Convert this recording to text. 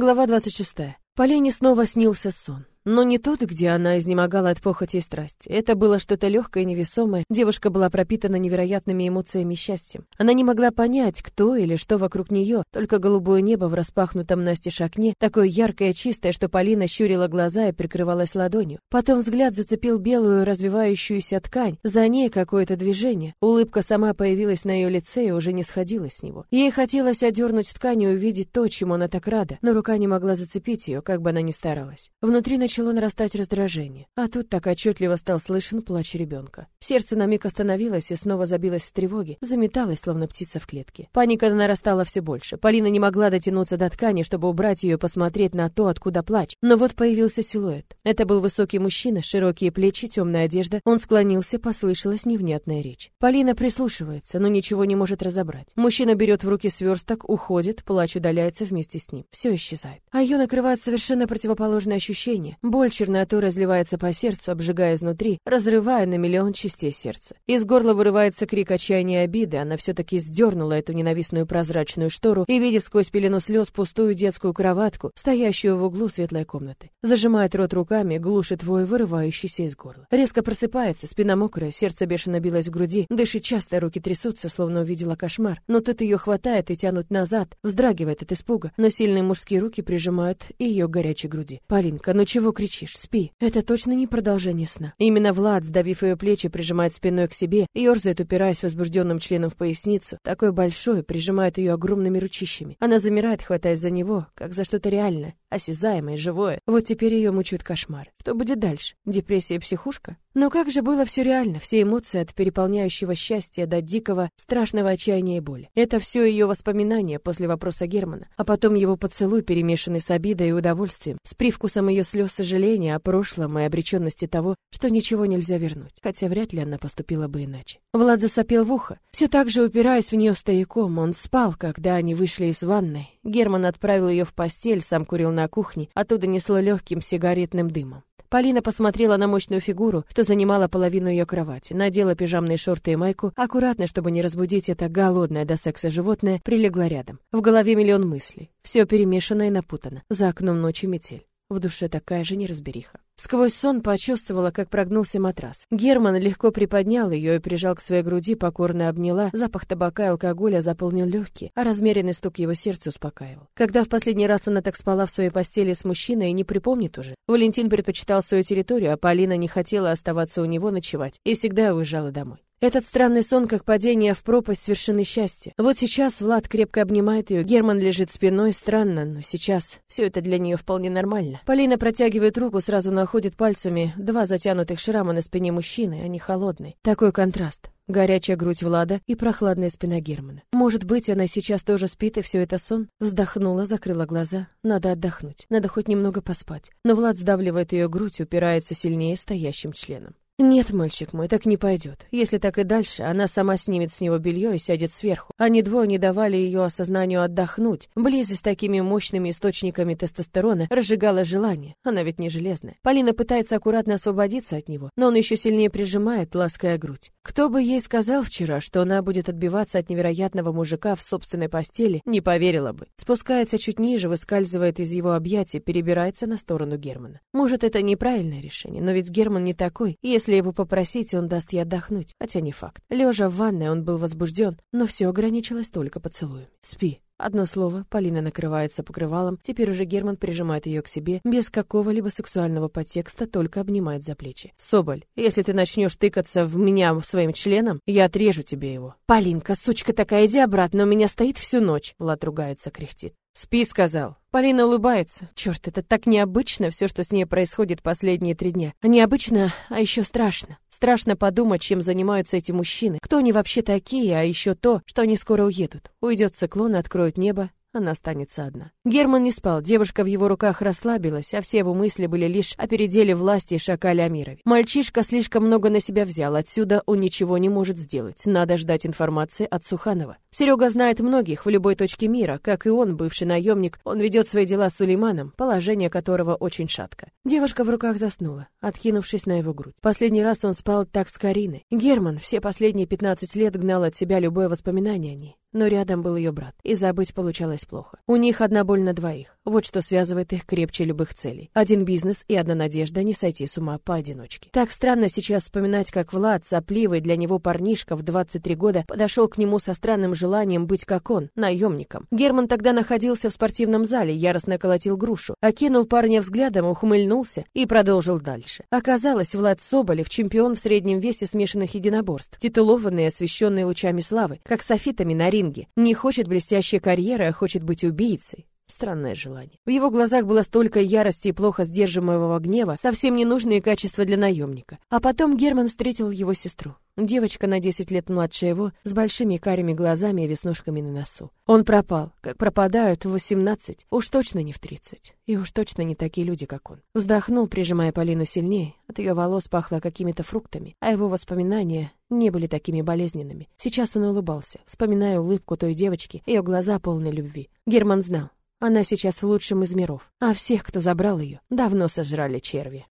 Глава 26. Полине снова снился сон. Но не тот, где она изнемогала от похоти и страсти. Это было что-то легкое и невесомое. Девушка была пропитана невероятными эмоциями и счастьем. Она не могла понять, кто или что вокруг нее, только голубое небо в распахнутом настежь окне, такое яркое и чистое, что Полина щурила глаза и прикрывалась ладонью. Потом взгляд зацепил белую развивающуюся ткань, за ней какое-то движение. Улыбка сама появилась на ее лице и уже не сходила с него. Ей хотелось одернуть ткань и увидеть то, чему она так рада, но рука не могла зацепить ее, как бы она ни старалась. Внутри начало нарастать раздражение, а тут так отчетливо стал слышен плач ребенка. Сердце на миг остановилось и снова забилось в тревоге, заметалось, словно птица в клетке. Паника нарастала все больше. Полина не могла дотянуться до ткани, чтобы убрать ее и посмотреть на то, откуда плач. Но вот появился силуэт. Это был высокий мужчина, широкие плечи, темная одежда. Он склонился, послышалась невнятная речь. Полина прислушивается, но ничего не может разобрать. Мужчина берет в руки сверсток, уходит, плач удаляется вместе с ним. Все исчезает. А ее накрывает совершенно противоположное ощущение. Боль черноты разливается по сердцу, обжигая изнутри, разрывая на миллион частей сердца. Из горла вырывается крик отчаяния и обиды, она все-таки сдернула эту ненавистную прозрачную штору и видит сквозь пелену слез пустую детскую кроватку, стоящую в углу светлой комнаты. Зажимает рот руками, глушит вой, вырывающийся из горла. Резко просыпается, спина мокрая, сердце бешено билось в груди, дышит часто, руки трясутся, словно увидела кошмар. Но тут ее хватает и тянут назад, вздрагивает от испуга, но сильные мужские руки прижимают ее к горячей груди. «Полинка, ну чего кричишь? Спи. Это точно не продолжение сна. Именно Влад, сдавив ее плечи, прижимает спиной к себе, ерзает, упираясь возбужденным членом в поясницу, такой большой, прижимает ее огромными ручищами. Она замирает, хватаясь за него, как за что-то реальное, осязаемое, живое. Вот теперь ее мучают кошмар. Что будет дальше? Депрессия и психушка? Но как же было все реально, все эмоции от переполняющего счастья до дикого, страшного отчаяния и боли. Это все ее воспоминания после вопроса Германа, а потом его поцелуй, перемешанный с обидой и удовольствием, с привкусом ее слез сожаления о прошлом и обреченности того, что ничего нельзя вернуть, хотя вряд ли она поступила бы иначе. Влад засопел в ухо, все так же упираясь в нее стояком, он спал, когда они вышли из ванной. Герман отправил ее в постель, сам курил на кухне, оттуда несло легким сигаретным дымом. Полина посмотрела на мощную фигуру, что занимала половину ее кровати, надела пижамные шорты и майку, аккуратно, чтобы не разбудить это голодное до секса животное, прилегла рядом. В голове миллион мыслей. Все перемешано и напутано. За окном ночи метель. В душе такая же неразбериха. Сквозь сон почувствовала, как прогнулся матрас. Герман легко приподнял ее и прижал к своей груди, покорно обняла. Запах табака и алкоголя заполнил легкие, а размеренный стук его сердца успокаивал. Когда в последний раз она так спала в своей постели с мужчиной, не припомнит уже. Валентин предпочитал свою территорию, а Полина не хотела оставаться у него ночевать и всегда уезжала домой. Этот странный сон, как падение в пропасть с вершины счастья. Вот сейчас Влад крепко обнимает ее, Герман лежит спиной, странно, но сейчас все это для нее вполне нормально. Полина протягивает руку, сразу находит пальцами два затянутых шрама на спине мужчины, они холодные. Такой контраст. Горячая грудь Влада и прохладная спина Германа. Может быть, она сейчас тоже спит, и все это сон? Вздохнула, закрыла глаза. Надо отдохнуть, надо хоть немного поспать. Но Влад сдавливает ее грудь, упирается сильнее стоящим членом. «Нет, мальчик мой, так не пойдет. Если так и дальше, она сама снимет с него белье и сядет сверху. Они двое не давали ее осознанию отдохнуть. Близость с такими мощными источниками тестостерона разжигала желание. Она ведь не железная. Полина пытается аккуратно освободиться от него, но он еще сильнее прижимает, лаская грудь. Кто бы ей сказал вчера, что она будет отбиваться от невероятного мужика в собственной постели, не поверила бы. Спускается чуть ниже, выскальзывает из его объятий, перебирается на сторону Германа. Может, это неправильное решение, но ведь Герман не такой. Если его попросить, он даст ей отдохнуть, хотя не факт. Лежа в ванной, он был возбужден, но все ограничилось только поцелуем. «Спи». Одно слово, Полина накрывается покрывалом, теперь уже Герман прижимает ее к себе, без какого-либо сексуального подтекста, только обнимает за плечи. «Соболь, если ты начнешь тыкаться в меня своим членом, я отрежу тебе его». «Полинка, сучка такая, иди обратно, у меня стоит всю ночь», Влад ругается, кряхтит. «Спи», — сказал. Полина улыбается. Черт, это так необычно, все, что с ней происходит последние три дня. А необычно, а еще страшно. Страшно подумать, чем занимаются эти мужчины. Кто они вообще такие, а еще то, что они скоро уедут. Уйдет циклон, откроют небо, она останется одна. Герман не спал, девушка в его руках расслабилась, а все его мысли были лишь о переделе власти и Шакале Амирове. Мальчишка слишком много на себя взял, отсюда он ничего не может сделать. Надо ждать информации от Суханова. Серега знает многих в любой точке мира, как и он, бывший наемник, он ведет свои дела с Сулейманом, положение которого очень шатко. Девушка в руках заснула, откинувшись на его грудь. Последний раз он спал так с Кариной. Герман все последние 15 лет гнал от себя любое воспоминание о ней но рядом был ее брат, и забыть получалось плохо. У них одна боль на двоих. Вот что связывает их крепче любых целей. Один бизнес и одна надежда не сойти с ума поодиночке. Так странно сейчас вспоминать, как Влад, сопливый для него парнишка в 23 года, подошел к нему со странным желанием быть как он, наемником. Герман тогда находился в спортивном зале, яростно колотил грушу, окинул парня взглядом, ухмыльнулся и продолжил дальше. Оказалось, Влад Соболев, чемпион в среднем весе смешанных единоборств, титулованный и освещенный лучами славы, как софитами на ринге. Не хочет блестящей карьеры, а хочет быть убийцей. Странное желание. В его глазах было столько ярости и плохо сдерживаемого гнева, совсем ненужные качества для наемника. А потом Герман встретил его сестру. Девочка на 10 лет младше его, с большими карими глазами и веснушками на носу. Он пропал, как пропадают в 18, уж точно не в 30. И уж точно не такие люди, как он. Вздохнул, прижимая Полину сильнее. От ее волос пахло какими-то фруктами, а его воспоминания не были такими болезненными. Сейчас он улыбался, вспоминая улыбку той девочки, ее глаза полны любви. Герман знал, она сейчас в лучшем из миров, а всех, кто забрал ее, давно сожрали черви.